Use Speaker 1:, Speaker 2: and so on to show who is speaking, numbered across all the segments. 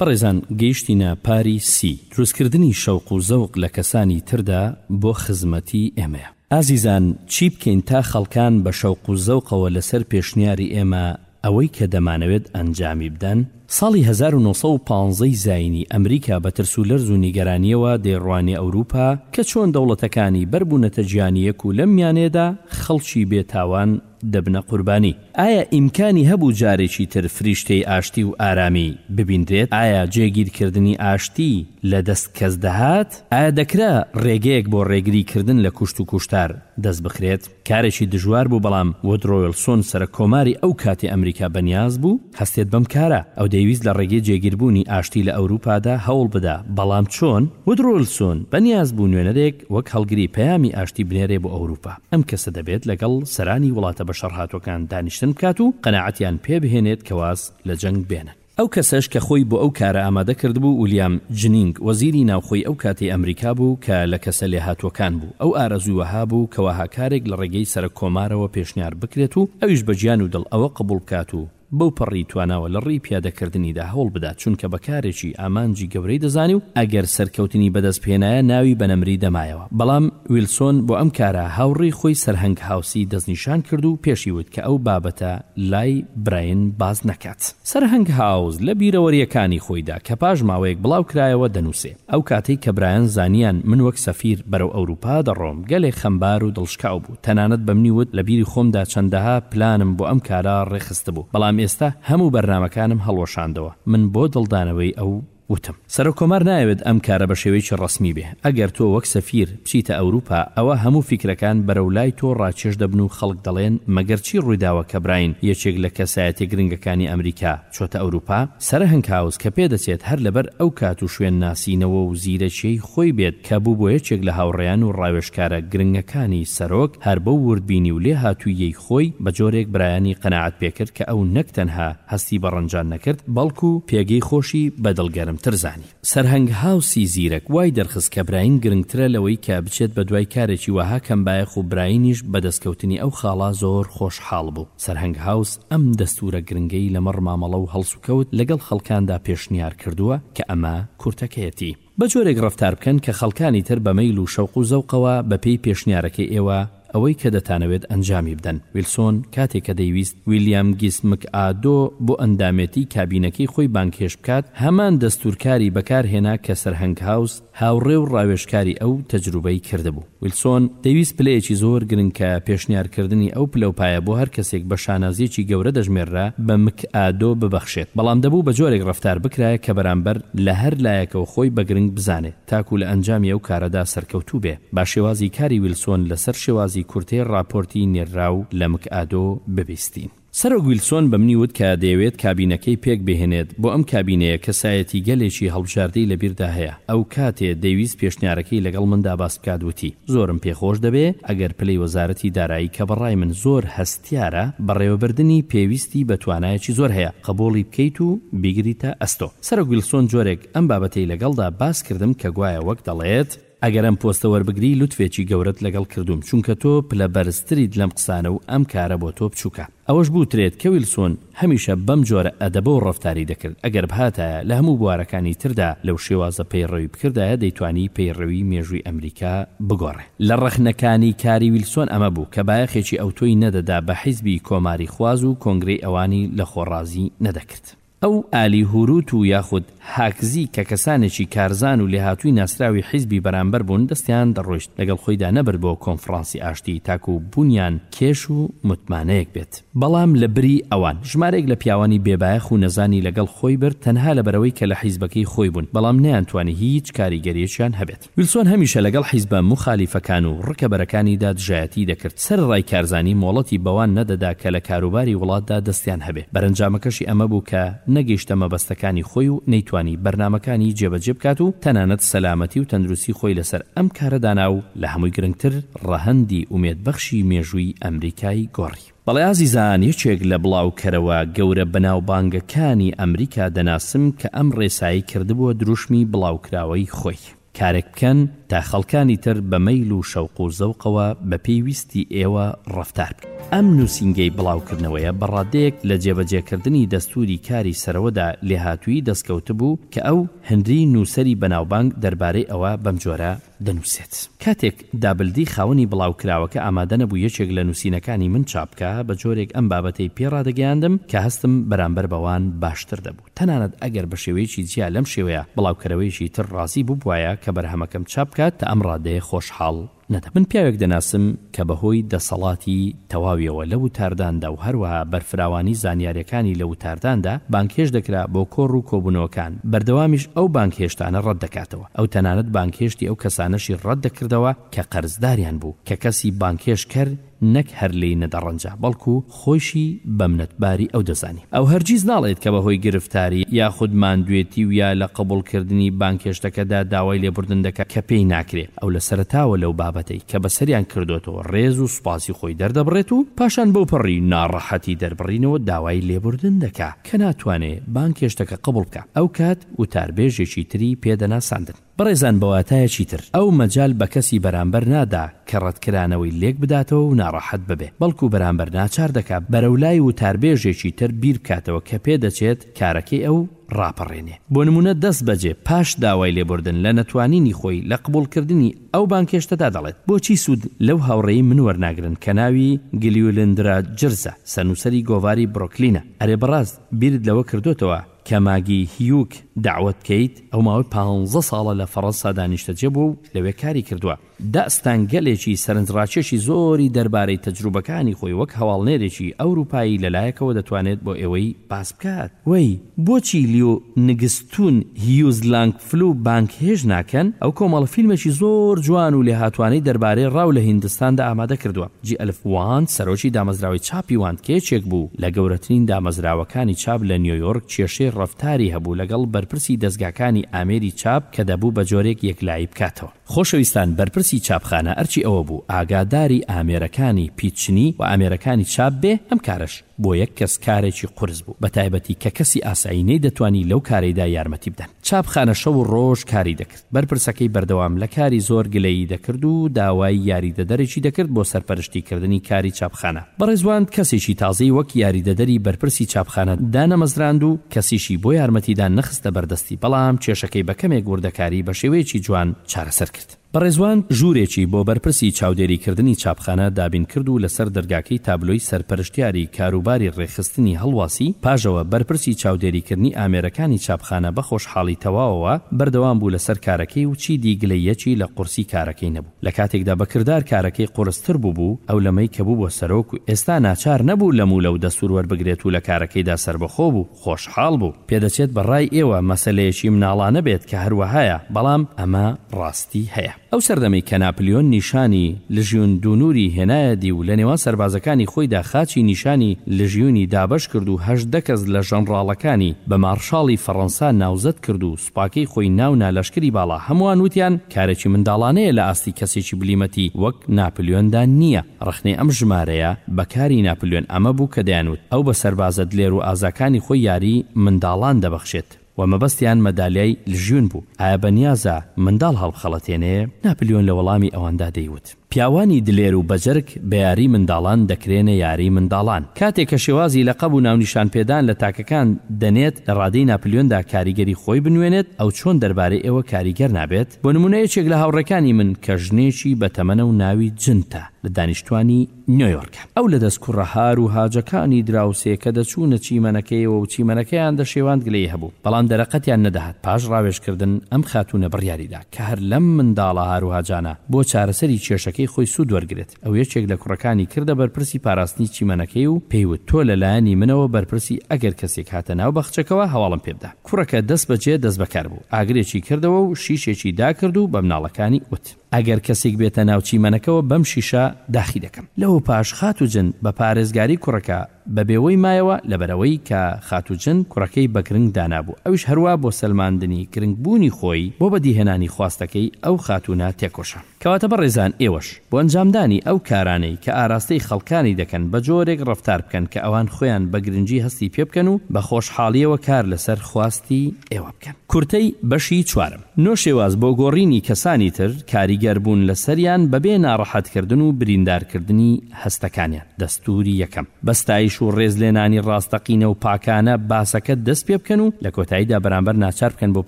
Speaker 1: بەڕێزان گەیشتینە پاری سی. دروستکردنی شەوق و زەوق لە کەسانی تردا بۆ خزمەتی ئێمەیە. ئازیزان چی بکەین تا خەڵکان بە شەوق و زەوقەوە لەسەر پێشنیاری ئێمە ئەوەی کە دەمانەوێت ئەنجامی بدەن؟ ساڵی هەزار و نۆ سەد و پازدە ی زایینی ئەمریکا بە ترس و لەرز و نیگەرانییەوە دەیڕوانیە ئەوروپا کە چۆن دەوڵەتەکانی بەر بوونەتە جیهانییەک و لەم میانەیەدا خەڵکی بێ تاوان دەبنە قوربانی. ئایا ئیمکانی هەبوو جارێکی تر فریشتەی ئاشتی و ئارامی ببینرێت؟ ئایا جێگیرکردنی ئاشتی لە دەست کەس دەهات؟ ئایا دەکرا ڕێگەیەک بۆ ڕێگری کردن لە کوشت و کوشتار دەست بخرێت؟ کارێکی دژوار بوو بەڵام وودرۆ ویڵسۆن سەرەک کۆماری ئەو کاتی ئەمریکا بەنیاز بوو. هەستێت بەم کارە، ئەو دەیویست لە ڕێگەی جێگیربوونی ئاشتی لە ئەوروپادا هەوڵ بدا، بەڵام چۆن؟ وودڕۆلسون بە نیاز بوو نوێنەرێک وەک هەڵگری پەیامی ئاشتی بنێرێ بۆ ئەوروپا. ئەم کەسە دەبێت لەگەڵ سەرانی وڵاتە بەشەڕهاتووەکان دانیشتن بکات و قەناعەتیان پێ بهێنێت کە واز لە جەنگ بێنن. ئەو کەسەش کە خۆی بۆ ئەو کارە ئامادە کردبوو، ولیام جنینگ، وەزیری ناوخۆی ئەو کاتەی ئەمریکا بوو کە لە کەسە لێهاتووەکان بوو. ئەو ئارەزووی وەها بوو کە وەها کارێک لە ڕێگەی سەرەک کۆمارەوە پێشنیار بکرێت و ئەویش بە گیان و دڵ ئەوە قبوڵ بکات و بەو پەڕی تواناوە لە ڕێی پیادە کردنیدا هەوڵ بدات چونکە بە کارێکی ئامانجی گەورەی دەزانی و ئەگەر سەرکەوتنی بە دەست بهێنایە ناوی بە نەمری دەمایەوە بەڵام ویلسۆن بۆ ئەم کارە هاوڕێی خۆی سەرهەنگ هاوسی دەست نیشان کرد و پێشی وت کە ئەو بابەتە لای براین باس نەکات. سەرهەنگ هاوس لە بیرەوەرییەکانی خۆیدا کە پاش ماوەیەک بڵاو کرایەوە دەنووسێ. ئەو کاتەی کە برایان زانیان من وەک سەفیر بەرەو ئەوروپا دەڕۆم، گەلێک خەمبار و دڵشکاو بوو، تەنانەت بە منی وت لە بیری خۆمدا چەندەها پلانم بۆ ئەم کارە ڕێکخستبوو، بەڵام ئێستا هەموو بەرنامەکانم هەڵوەشاندەوە. من بۆ دڵدانەوەی ئەو وتم. سەرۆک کۆمار نایەوێت ئەم کارە بە شێوەیەکی ڕەسمی بێ. ئەگەر تۆ وەک سەفیر بچیتە ئەوروپا، ئەوا هەموو فیکرەکان بەرەو لای تۆ ڕاکێش دەبن و خەڵک دەڵێن مەگەر چی ڕوویداوە کە براین یەکێک لە کەسایەتیە گرنگەکانی ئەمریکا، چۆتە ئەوروپا، سەرە هنکهاوس کە پێدەچێت هەر لەبەر ئەو کات و شوێن ناسینەوە و زیرەکیەی خۆی بێت کە بوو بۆ یەکێک لە هاوڕێیان و ڕاوێژکارە گرنگەکانی سەرۆک، هەر بەو وردبینی و لێهاتووییەی خۆی بە جۆرێک برایانی قەناعەت پێکرد کە ئەو نەک تەنها هەستی بە ڕەنجان نەکرد بەڵکو پێگەی خۆشی بە دڵ گەرمتر زانی. سەرهەنگ هاوسی زیرەک وای دەرخست کە براین گرنگترە لەوەی کە بچێت بە دوای کارێکی وەها کەمبایەخ و براینیش بە دەستکەوتنی ئەو خاڵە زۆر خۆشحاڵ بوو. سەرهەنگ هاوس ئەم دەستوورە گرنگەی لەمەڕ مامەڵە و هەڵسوکەوت لەگەڵ خەڵکاندا پێشنیار کردووە کە ئەمە کورتەکەیەتی. بە جۆرێک ڕەفتار بکەن کە خەڵکانی تر بە مەیل و شەوق و زەوقەوە بە پێی پێشنیارەکەی ئێوە، ئەوەی کە دەتانەوێت ئەنجامی بدەن. ویلسۆن کاتێک کە دەیویست ویلیام گیس مکئادۆ بۆ ئەندامێتی کابینەکەی خۆی بانگهێشت بکات، هەمان دەستوورکاری بەکارهێنا کە سەرهەنگ هاوس، هاوڕێ و ڕاوێژکاری ئەو، تەجروبەی کردبوو. ویلسۆن دەیویست پلەیەکی زۆر گرنگ کە پێشنیارکردنی ئەو پلەوپایە بۆ هەر کەسێک بە شانازییەکی گەورە دەژمێررا، بە مکئادۆ ببەخشێت، بەڵام دەبوو بە جۆرێک ڕەفتار بکرایە کە بەرامبەر لە هەر لایەکەوە خۆی بە گرنگ بزانێ. تاکو لە ئەنجامی ئەو کارەدا سەرکەوتوو بێ. با شێوازی کاری ویلسۆن لە سەر شێوازی کورتەی ڕاپۆرتی نێرراو لە مکئادۆ ببیستین. سەرۆک ویلسۆن بە منی وت کە دەیەوێت کابینەکەی پێک بهێنێت، بۆ ئەم کابینەیە کەسایەتیگەلێکی هەڵبژاردەی لە بیردا هەیە. ئەو کاتێ دەیویست پێشنیارەکەی لەگەڵ مندا باس بکات وتی، زۆرم پێ خۆش دەبێ ئەگەر پلەی وەزارەتی دارایی کە بە ڕای من زۆر هەستیارە بەڕێوە بردنی پێویستی بە توانایەکی زۆر هەیە، قبوڵی بکەیت و بیگریتە ئەستۆ. سەرۆک ویلسۆن جۆرێک. ئەم بابەتەی لەگەڵدا باس کردم کە گوایە وەک دەڵێت، ئەگەر ئەم پۆستە وەربگری لوتفێکی گەورەت لەگەڵ کردووم چونکە تۆ پلە بەرزتریت لەم قسانە و ئەم کارە بۆ تۆ بچوکە. ئەوەش بوترێت کە ویلسۆن هەمیشە بەم جۆرە ئەدەبە و ڕەفتاری دەکرد ئەگەر بهاتایە لە هەموو بوارەکانی تردا لەو شێوازە پەیڕەوی بکردایە دەیتوانی پەیڕەوی مێژووی ئەمریکا بگۆڕێ. لە ڕەخنەکانی کاری ویلسۆن ئەمە بوو کە بایەخێکی ئەوتۆی نەدەدا بە حیزبی کۆماریخواز و کۆنگرەی ئەوانی لە خۆ ڕازی نەدەکرد. ئەو ئالی هوروت و یاخود هاکزی کە کەسانێکی کارزان و لێهاتووی ناسراوی حیزبی بەرامبەر بوون دەستیان دەڕۆیشت لەگەڵ خۆیدا نەبرد بۆ کۆنفڕانسی ئاشتی تاکو بوونیان کێش و متمانەیەک بێت. بەڵام لە بری ئەوان ژمارەیەک لە پیاوانی بێ بایەخ و نەزانی لەگەڵ خۆی برد تەنها لەبەرئەوەی کە لە حیزبەکەی خۆی بوون بەڵام نەیانتوانی هیچ کاریگەریەکیان هەبێت. ویلسۆن هەمیشە لەگەڵ حیزبە موخالیفەکان و ڕکەبەرەکانیدا دژایەتیی دەکرد. سەرەڕای کارزانی، مۆڵەتی بەوان نەدەدا کە لە کاروباری وڵاتدا دەستیان هەبێ. بەرەنجامەکەشی ئەمە بوو کە نەگەیشتە مەبەستەکانی خۆی و نەیتوانی بەرنامەکانی جێبەجێ بکات و تەنانەت سەلامەتی و تەندروستی خۆی لەسەر ئەم کارە دانا و لە هەمووی گرنگتر ڕەهەندی ئومێدبەخشی مێژووی ئەمریکای گۆڕی. بەڵێ ئازیزان یەکێک لە بڵاوکەرەوە گەورە بەناوبانگەکانی ئەمریکا دەناسم کە ئەم ڕێسایی کردبووە دروشمی بڵاوکراوەی خۆی کارێک بکەن تا خەڵکانی تر بە مەیل و شەوق و زەوقەوە بە پێی ویستی ئێوە ڕەفتار بکەن. ئەم نووسینگەی بڵاوکردنەوەیە بە ڕادەیەک لە جێبەجێکردنی دەستووری کاری سەرەوەدا لێهاتوویی دەستکەوتبوو کە ئەو، هنری، نووسەری بەناوبانگ دەربارەی ئەوە بەمجۆرە دەنووسێت کاتێک، دابلدی خاوەنی بڵاوکراوەکە ئامادەنەبوو یەکێک لە نووسینەکانی من چاپبکا، بە جۆرێک ئەم بابەتەی پێ ڕادەگەیاندم کە هەستم بەرامبەر بەوان باشتر دەبوو. تەنانەت ئەگەر بە شێوەیەکی جیا لەم شێوەیە بڵاوکەرەوەیەکی تر ڕازی بووبوایە کە بەرهەمەکەم چاپبکات، تا ئەم ڕادەیە خۆشحاڵ نەدەبوو. من پیاوێک دەناسم کە بەهۆی دەسەڵاتی. تەواویەوە لە وتارداندا و هەروەها بەرفراوانی زانیارەکانی لە وتارداندا بانگهێشت دەکرا بۆ کۆڕ و کۆبوونەوەکان، بەردەوامیش ئەو بانگهێشتانە ڕەت دەکاتەوە، ئەو تەنانەت بانگهێشتی ئەو کەسانەشی ڕەت دەکردەوە کە قەرزداریان بوو، کە کەسی بانگهێشت کەر نەک هەر لێی نەدەڕەنجا بەڵکو خۆیشی بەمنەتباری ئەو دەزانی. ئەو هەرگیز ناڵێت کە بەهۆی گرفتاری یاخود ماندوێتی و یا لە قبوڵکردنی بانگهێشتەکەدا داوای لێبوردن دەکات کە پێی ناکرێ، ئەو لە سەرەتاوە لەو بابەتەی کە بەسەریان کردۆتەوە ڕێز و سوپاسی خۆی دەردەبڕێت و پاشان بەوپەڕی ناڕەحەتی دەربڕینەوە داوای لێبوردن دەکا کە ناتوانێ بانگهێشتەکە قبوڵ بکا ئەوکات وتاربێژێکی تری پێ دەناساندن بەڕێزان بەواتایەکی تر ئەو مەجال بەکەسی بەرامبەر نادا کە ڕەتکرانەوەی لێک بداتەوە و ناڕەحەت ببێ بەڵکو بەرامبەر ناچار دەکا بەرەولای وتاربێژێکی تر بیربکاتەوە کە پێدەچێت کارەکەی ئەو ڕاپەڕێنێ. بۆ نموونە دەستبەجێ پاش داوای لێبوردن لە نەتوانینی خۆی لە قبوڵکردنی ئەو بانگهێشتەدا دەڵێت، بۆچی سوود لەو هاوڕێی من وەرناگرن کە ناوی گلیولندرا جرزە، سەرنووسەری گۆڤاری برۆکلینە؟ ئەرێ بەڕاست بیرت لەوە کردۆتەوە کە ماگی هیوک دەعوەت بکەیت؟ ئەو ماوەی پانزە ساڵە لە فەڕەنسادا نیشتەجێ بووە و لەوێ کاری کردووە. داستان گەلێکی سەرنجڕاکێشی زۆری دەربارەی تەجروبەکانی خۆی وەک هەواڵنێرێکی ئەوروپایی لەلایەکەوە دەتوانێت بۆ ئێوەی باس بکات وەی بۆچی لیۆ نگستون هیوز لانگفلو بانگهێژ ناکەن ئەو کۆمەڵە فیلمێکی زۆر جوان و لێهاتوانەی دەربارەی ڕاو لە هیندستاندا ئامادە کردوە جی ئەلف واند سەرۆکی دامەزراوەی چاپی واند کە یەکێک بوو لە گەورەترین دامەزراوەکانی چاپ لە نیۆیۆرک کێشەی ڕەفتاری هەبوو لەگەڵ بەرپرسی دەزگاکانی ئامێری چاپ کە دەبوو بە جۆرێک یەکلایی بکاتەوە. خۆشەویستان بەرپرسی چاپخانە ئەرکی ئەوە بوو ئاگاداری ئامێرەکانی پیتچنی و ئامێرەکانی چاپ بێ، ئەم کارەش بۆ یەک کەس کارێکی قورس بوو بە تایبەتی کە کەسی ئاسایی نەیدەتوانی لەو کارەیدا یارمەتی بدەن. چاپخانە شەو و ڕۆژ کاری دەکرد، بەرپرسەکەی بەردەوام لە کاری زۆر گلەیی دەکرد و داوای یاریدەدەرێکی دەکرد بۆ سەرپەرشتی کردنی کاری چاپخانە. بەڕێزواند کەسێکی تازەی وەک یاریدەدەری بەرپرسی چاپخانە دانەمەزراند و کەسیشی بۆ یارمەتیدان نەخستە بەردەستی بەڵام کێشەکەی بە کەمێک وردەکاری بە شێوەیەکی جوان چارەسەر کرد. بەڕێزواند ژوورێکی بۆ بەرپرسی چاودێریکردنی چاپخانە دابینکرد و لەسەر دەرگاکەی تابلۆی سەرپەرشتیاری کاروباری ڕێکخستنی هەڵواسی، پاژەوە بەرپرسی چاودێریکردنی ئامێرەکانی چاپخانە بە خۆشحاڵی تەواوەوە بەردەوام بوو لەسەر کارەکەی و چیدی گلەییەکی لە قورسی کارەکەی نەبوو. لە کاتێکدا بە کردار کارەکەی قورستر بووبوو، ئەو لەمەی کە بووبووە سەرۆک و ئێستا ناچار نەبوو لەم و لەو دەستوور وەربگرێت و لە کارەکەیدا سەربەخۆ بوو، خۆشحاڵ بوو. پێدەچێت بە ڕای ئێوە مەسەلەیەکی مناڵانە بێت کە هەروەهایە، بەڵام ئەمە ڕاستی هەیە. ئەو سەردەمەی کە ناپلیۆن نیشانی لژیون دونوری هێنایە دی و لە نێوان سەربازەکانی خۆیدا خاچی نیشانی لژیونی دابەش کرد و هەژدە کەس لە ژەنڕاڵەکانی بە ماڕشاڵی فەڕەنسا ناوزەد کرد و پاکەی خۆی ناو نا لەشکری باڵا هەمووان وتیان کارەکی منداڵانەیە لە ئاستی کەسێکی بلیمەتی وەک ناپلیۆندا نییە ڕەخنەی ئەم ژمارەیە بە کاری ناپلیۆن ئەمە بوو کە دەیانوت ئەو بە سەربازە دلێر و ئازاکانی خۆی یاری منداڵان دەبەخشێت و مەبەستیان مەدالیای لژیون بوو ئایا بەنیازە منداڵ هەڵبخەڵەتێنێ؟ ناپلیۆن لە وەڵامی ئەواندا دەیوت. پیاوانی دلێر و بەجەرگ بە یاری منداڵان دەکرێنە یاری منداڵان. کاتێک کە شێوازی لەقەب و ناونیشان پێدان لە تاکەکان دەنێت لە ڕادەی ناپلیۆندا کاریگەری خۆی بنوێنێت، ئەو چۆن دەربارەی ئێوە کاریگەر نابێت؟ بۆ نموونە یەکێک لە هاوڕێکانی من کە ژنێکی بەتەمەنە و ناوی جنتە لە دانیشتوانی نیۆیۆرکە. ئەو لە دەست کوڕە هاروهاجەکانی دراوسێ کە دەچوونە چیمەنەکەیەوە و چیمەنەکەیان دەشێواند گلەیی هەبوو، بەڵام دەرەقەتیان نەدەهات. پاش ڕاوێژکردن ئەم خاتوونە بڕیاری دا کە. کە هەر لەم منداڵە هاروهاجانە بۆ چارەسەری کێشەکەی خۆی سوود وەرگرێت، ئەو یەکێک لە کوڕەکانی کردە بەرپرسی پاراستنی چیمەنەکەی و پێی وت، تۆ لە لایەنی منەوە بەرپرسی ئەگەر کەسێک هاتە ناو باخچەکەوە هەواڵم پێ بدە. کوڕەکە دەست بە جێ دەست بە کار بوو، ئاگرێکی کردەوە و شیشێکی داکرد و بە مناڵەکانی وت، ئەگەر کەسێک بێتە ناو چیمەنەکەوە بەم شیشە داخی دەکەم. لەوە پاش خاتوو جن بە پارێزگاری کوڕەکە بە بێوەی مایەوە لەبەرئەوەی کە خاتوو جن کوڕەکەی بە گرنگ دانابوو ئەویش هەروا بۆ سەلماندنی گرنگ بوونی خۆی بۆ بە دیهێنانی خواستەکەی ئەو خاتوونە تێکۆشا کەواتە بەڕێزان ئێوەش بۆ ئەنجامدانی ئەو کارانەی کە ئاراستەی خەڵکانی دەکەن بە جۆرێک ڕەفتار بکەن کە ئەوان خۆیان بە گرنگی هەستی پێ بکەن و بە خۆشحاڵیەوە کار لەسەر خواستی ئێوە بکەن. کورتەی بەشی چوارەم. نۆ شێواز بۆ گۆڕینی کەسانی تر کاریگەر بوون لەسەریان بەبێ ناڕەحەت کردن و بریندار کردنی. هەستەکانیان، دەستووری یەکەم، بە ستایش و ڕێز لێنانی ڕاستەقینە و پاکانە باسەکە دەست پێ بکەن و لە کۆتاییدا بەرامبەر ناچار بکەن بۆ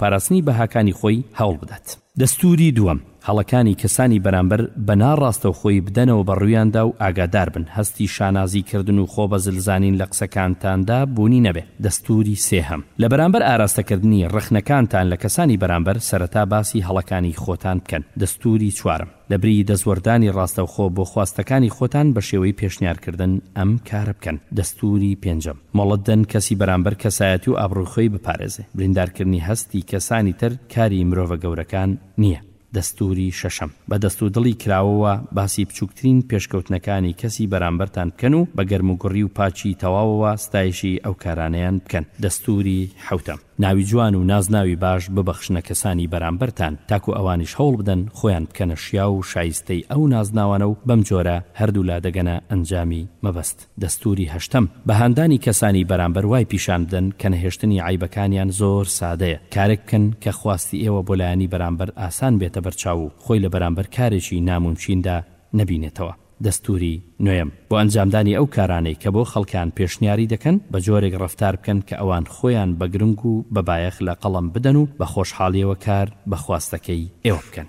Speaker 1: پاراستنی بەهاکانی خۆی هەوڵ بدات. دەستووری دووەم، هەڵەکانی کەسانی بەرامبەر بە ناڕاستەوخۆی بدەنەوە بە ڕوویاندا و ئاگادار بن هەستی شانازی کردن و خۆ بە زل زانین لە قسەکانتاندا بوونی نەبێ. دەستووری سێهەم، لە بەرامبەر ئاراستە کردنی ڕەخنەکانتان لە کەسانی بەرامبەر سەرەتا باسی هەڵەکانی خۆتان بکەن. دەستووری چوارەم، لەبری دەستوەردانی ڕاستەوخۆ بۆ خواستەکانی خۆتان بە شێوەی پێشنیارکردن ئەم کارە بکەن. دەستووری پێنجەم، مۆڵەت دەن کەسی بەرامبەر کەسایەتی و ئابڕووی خۆی بپارێزێ. بریندارکردنی هەستی کەسانی تر کاری مرۆڤە گەورەکان نییە. دەستووری شەشەم، بە دەست و دڵی کراوەوە باسی بچووکترین پێشکەوتنەکانی کەسی بەرامبەرتان بکەن و بە گەرموگوڕی و پاکی تەواوەوە ستایشی ئەو کارانەیان بکەن. دەستووری حەوتەم، ناوی جوان و نازناوی باش ببەخشنە کەسانی بەرامبەرتان تاکو ئەوانیش هەوڵبدەن خۆیان بکەنە شیاو و شایستەی ئەو نازناوانە و بەم جۆرە هەردوولا دەگەنە ئەنجامی مەبەست. دەستووری هەشتەم، بە هاندانی کەسانی بەرامبەر وای پیشان بدەن کە نەهێشتنی عەیبەکانیان زۆر سادەیە. کارێک بکەن کە خواستی ئێوە بۆ لایەنی بەرامبەر ئاسان بێتە بەرچاو و خۆی لە بەرامبەر کارێکی نامومکیندا نەبینێتەوە. دەستووری نۆیەم بۆ ئەنجامدانی ئەو کارانەی کە بۆ خەڵکان پێشنیاری دەکەن، بە جۆرێک ڕەفتار بکەن کە ئەوان خۆیان بە گرنگ و بە بایەخ لە قەڵەم بدەن و بە خۆشحاڵییەوە کار بە خواستەکەی ئێوە بکەن.